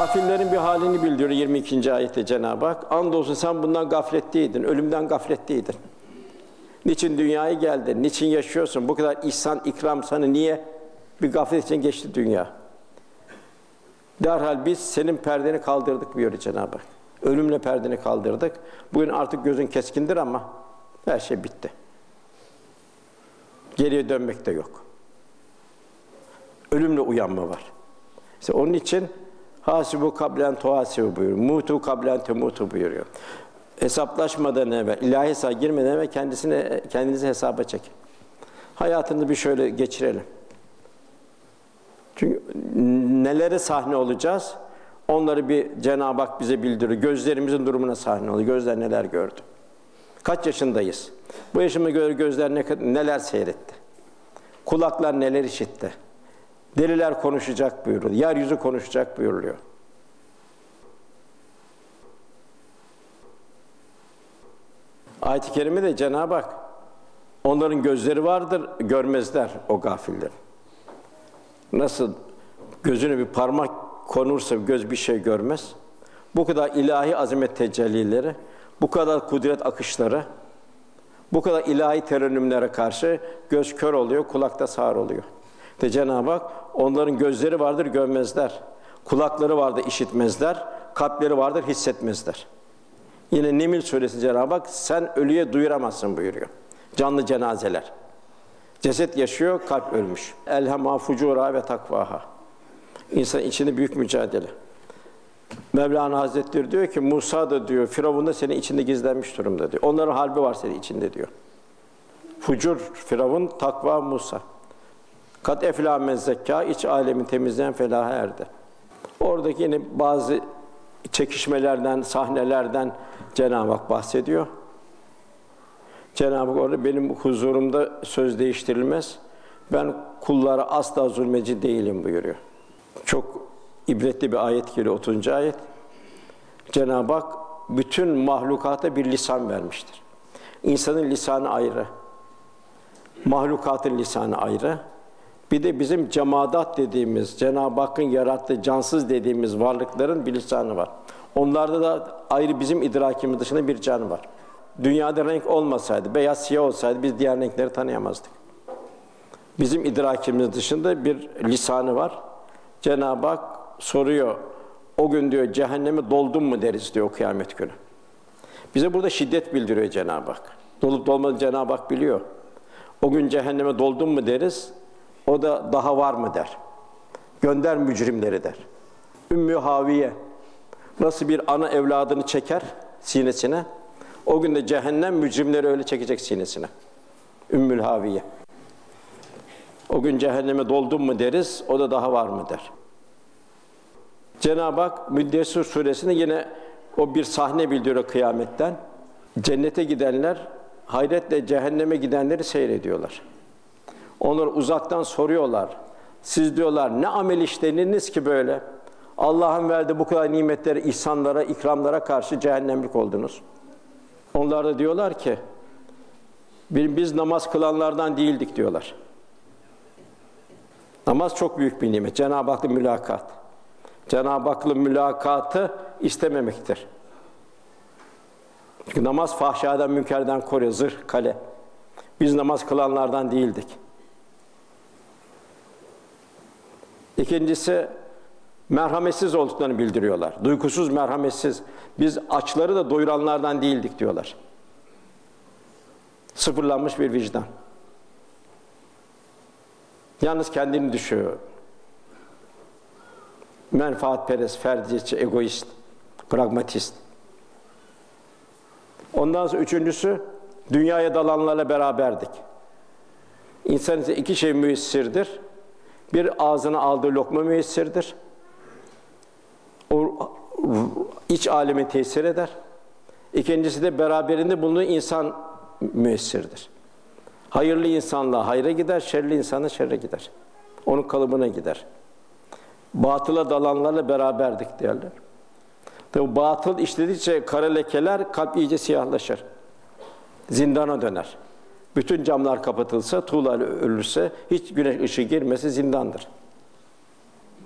Gafillerin bir halini bildiriyor 22. ayette Cenab-ı Hak. Andolsun sen bundan gafletteydin, ölümden gafletteydin. Niçin dünyaya geldin? Niçin yaşıyorsun? Bu kadar ihsan, ikram sana niye? Bir gaflet için geçti dünya. Derhal biz senin perdeni kaldırdık buyuruyor Cenab-ı Hak. Ölümle perdeni kaldırdık. Bugün artık gözün keskindir ama her şey bitti. Geriye dönmek de yok. Ölümle uyanma var. İşte onun için hasibu kablen tuhasibu buyuruyor. Mutu kablen temutu buyuruyor. Hesaplaşmadan evvel, ilahi hesaba girmeden evvel kendisine, kendinizi hesaba çekin. Hayatını bir şöyle geçirelim. Çünkü nelere sahne olacağız? Onları bir Cenab-ı Hak bize bildiriyor. Gözlerimizin durumuna sahne oluyor. Gözler neler gördü? Kaç yaşındayız? Bu yaşıma göre gözler ne, neler seyretti? Kulaklar neler işitti? Deliler konuşacak buyuruluyor. Yeryüzü konuşacak buyuruluyor. Ayet-i Kerime'de Cenab-ı Hak onların gözleri vardır, görmezler o gafiller. Nasıl gözüne bir parmak konursa göz bir şey görmez. Bu kadar ilahi azamet tecellileri, bu kadar kudret akışları, bu kadar ilahi terennümlere karşı göz kör oluyor, kulakta sağır oluyor. De Cenab-ı Hak onların gözleri vardır görmezler. Kulakları vardır işitmezler. Kalpleri vardır hissetmezler. Yine Nemil suresi Cenab-ı Hak sen ölüye duyuramazsın buyuruyor. Canlı cenazeler. Ceset yaşıyor, kalp ölmüş. Elhema fucura ve takvaha. İnsan içinde büyük mücadele. Mevlana Hazretleri diyor ki Musa da diyor Firavun da senin içinde gizlenmiş durumda diyor. Onların halbi var senin içinde diyor. Fucur Firavun, takva Musa. Kat efla mezzekka iç alemin temizleyen felaha erdi. Oradaki yine bazı çekişmelerden, sahnelerden Cenab-ı Hak bahsediyor. Cenab-ı Hak orada benim huzurumda söz değiştirilmez. Ben kullara asla zulmeci değilim buyuruyor. Çok ibretli bir ayet geliyor 30. ayet. Cenab-ı Hak bütün mahlukata bir lisan vermiştir. İnsanın lisanı ayrı. Mahlukatın lisanı ayrı. Bir de bizim cemadat dediğimiz, Cenab-ı Hakk'ın yarattığı cansız dediğimiz varlıkların bir lisanı var. Onlarda da ayrı bizim idrakimiz dışında bir can var. Dünyada renk olmasaydı, beyaz siyah olsaydı biz diğer renkleri tanıyamazdık. Bizim idrakimiz dışında bir lisanı var. Cenab-ı Hak soruyor, o gün diyor cehennemi doldun mu deriz diyor kıyamet günü. Bize burada şiddet bildiriyor Cenab-ı Hak. Dolup dolmadığını Cenab-ı Hak biliyor. O gün cehenneme doldun mu deriz, o da daha var mı der. Gönder mücrimleri der. Ümmü Haviye nasıl bir ana evladını çeker sinesine, o gün de cehennem mücrimleri öyle çekecek sinesine. Ümmül Haviye. O gün cehenneme doldun mu deriz, o da daha var mı der. Cenab-ı Hak Müddessir suresinde yine o bir sahne bildiriyor kıyametten. Cennete gidenler hayretle cehenneme gidenleri seyrediyorlar. Onlar uzaktan soruyorlar. Siz diyorlar ne amel işlediniz ki böyle? Allah'ın verdiği bu kadar nimetleri, ihsanlara, ikramlara karşı cehennemlik oldunuz. Onlar da diyorlar ki biz namaz kılanlardan değildik diyorlar. Namaz çok büyük bir nimet. Cenab-ı Hak'la mülakat. Cenab-ı Hak'la mülakatı istememektir. Çünkü namaz fahşadan, münkerden koruyor, zırh, kale. Biz namaz kılanlardan değildik. İkincisi, merhametsiz olduklarını bildiriyorlar. Duygusuz, merhametsiz. Biz açları da doyuranlardan değildik diyorlar. Sıfırlanmış bir vicdan. Yalnız kendini düşüyor. Menfaatperest, ferdiyetçi, egoist, pragmatist. Ondan sonra üçüncüsü, dünyaya dalanlarla beraberdik. İnsan ise iki şey müessirdir. Bir ağzına aldığı lokma müessirdir. O iç aleme tesir eder. İkincisi de beraberinde bulunduğu insan müessirdir. Hayırlı insanla hayra gider, şerli insana şerre gider. Onun kalıbına gider. Batıla dalanlarla beraberdik derler. Tabi batıl işledikçe kara lekeler kalp iyice siyahlaşır. Zindana döner. Bütün camlar kapatılsa, tuğla ölürse, hiç güneş ışığı girmesi zindandır.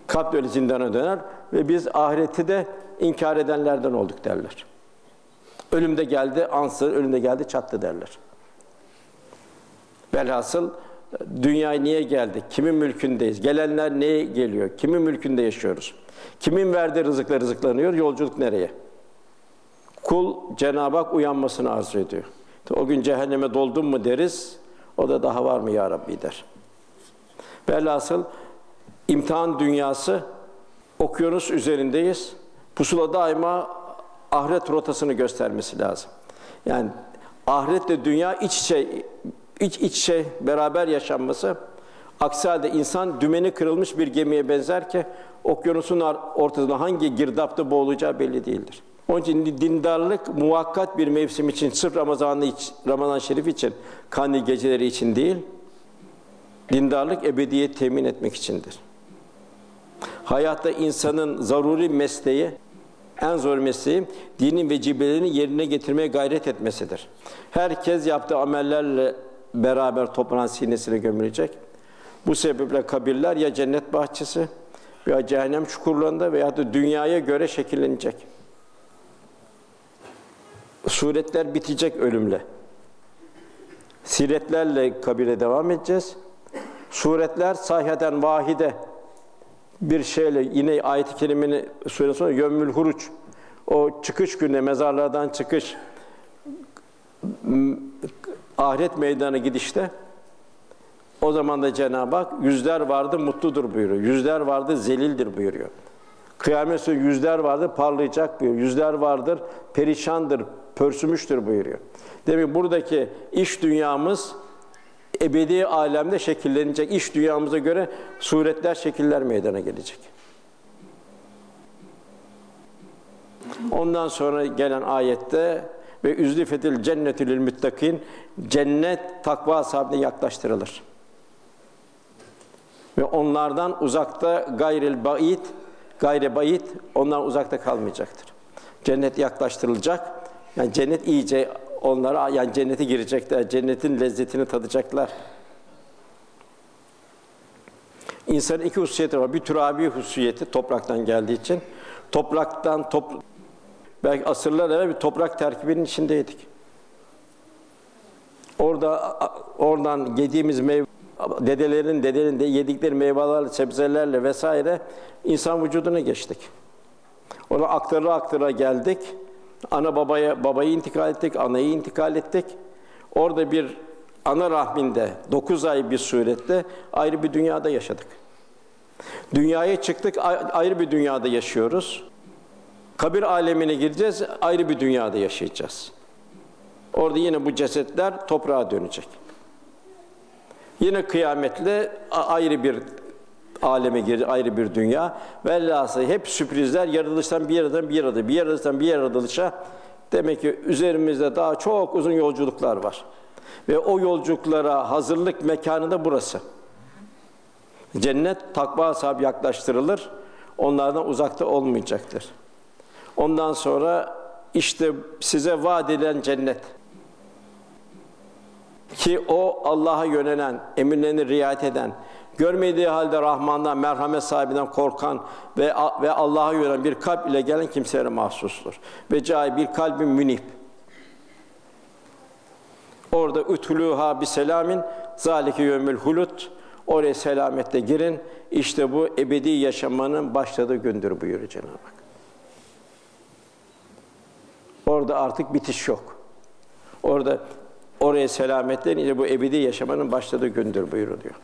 Kalp öyle zindana döner ve biz ahireti de inkar edenlerden olduk derler. Ölümde geldi, ansır, ölümde geldi, çattı derler. Velhasıl dünyaya niye geldik? Kimin mülkündeyiz? Gelenler neye geliyor? Kimin mülkünde yaşıyoruz? Kimin verdiği rızıkla rızıklanıyor? Yolculuk nereye? Kul Cenab-ı Hak uyanmasını arzu ediyor. O gün cehenneme doldum mu deriz, o da daha var mı ya Rabbi der. Velhasıl imtihan dünyası, okyanus üzerindeyiz. Pusula daima ahiret rotasını göstermesi lazım. Yani ahiretle dünya iç içe, iç içe beraber yaşanması, aksi halde insan dümeni kırılmış bir gemiye benzer ki, okyanusun ortasında hangi girdapta boğulacağı belli değildir. Onun için dindarlık muvakkat bir mevsim için, sırf Ramazan'ı Ramazan Şerif için, kandil geceleri için değil, dindarlık ebediyet temin etmek içindir. Hayatta insanın zaruri mesleği, en zor mesleği dinin vecibelerini yerine getirmeye gayret etmesidir. Herkes yaptığı amellerle beraber topranan sinesine gömülecek. Bu sebeple kabirler ya cennet bahçesi veya cehennem çukurlarında veya da dünyaya göre şekillenecek. Suretler bitecek ölümle. Siretlerle kabire devam edeceğiz. Suretler sahihaten vahide bir şeyle yine ayet-i kerimeni söyle sonra yömmül huruç o çıkış günü mezarlardan çıkış ahiret meydanı gidişte o zaman da Cenab-ı Hak yüzler vardı mutludur buyuruyor. Yüzler vardı zelildir buyuruyor. Kıyamet günü yüzler vardır parlayacak buyuruyor. Yüzler vardır perişandır, pörsümüştür buyuruyor. Demek buradaki iş dünyamız ebedi alemde şekillenecek. İş dünyamıza göre suretler, şekiller meydana gelecek. Ondan sonra gelen ayette ve üzlifetil cennetül müttakin cennet takva sahibine yaklaştırılır. Ve onlardan uzakta gayril bait, gayre bait ondan uzakta kalmayacaktır. Cennet yaklaştırılacak. Yani cennet iyice onlara yani cennete girecekler, cennetin lezzetini tadacaklar. İnsanın iki hususiyeti var. Bir türabi hususiyeti topraktan geldiği için. Topraktan, top, belki asırlar evvel bir toprak terkibinin içindeydik. Orada oradan yediğimiz meyve dedelerin dedelerin de yedikleri meyvelerle, sebzelerle vesaire insan vücuduna geçtik. Ona aktara aktara geldik. Ana babaya babayı intikal ettik, anayı intikal ettik. Orada bir ana rahminde dokuz ay bir surette ayrı bir dünyada yaşadık. Dünyaya çıktık, ayrı bir dünyada yaşıyoruz. Kabir alemine gireceğiz, ayrı bir dünyada yaşayacağız. Orada yine bu cesetler toprağa dönecek. Yine kıyametle ayrı bir aleme girecek, ayrı bir dünya. Velhasıl hep sürprizler, yaratılıştan bir yerden bir yere, bir yaratılıştan bir yaratılışa. Demek ki üzerimizde daha çok uzun yolculuklar var. Ve o yolculuklara hazırlık mekanı da burası. Cennet takva sahibi yaklaştırılır. Onlardan uzakta olmayacaktır. Ondan sonra işte size vaat edilen cennet. Ki o Allah'a yönelen, emirlerini riayet eden, görmediği halde Rahman'dan, merhamet sahibinden korkan ve ve Allah'a yönelen bir kalp ile gelen kimselere mahsustur. Ve cai bir kalbin münip. Orada ütülüha bir selamin zalike yömül hulut. Oraya selamette girin. İşte bu ebedi yaşamanın başladığı gündür buyuruyor Cenab-ı Hak. Orada artık bitiş yok. Orada oraya selametten ile bu ebedi yaşamanın başladığı gündür buyuruluyor.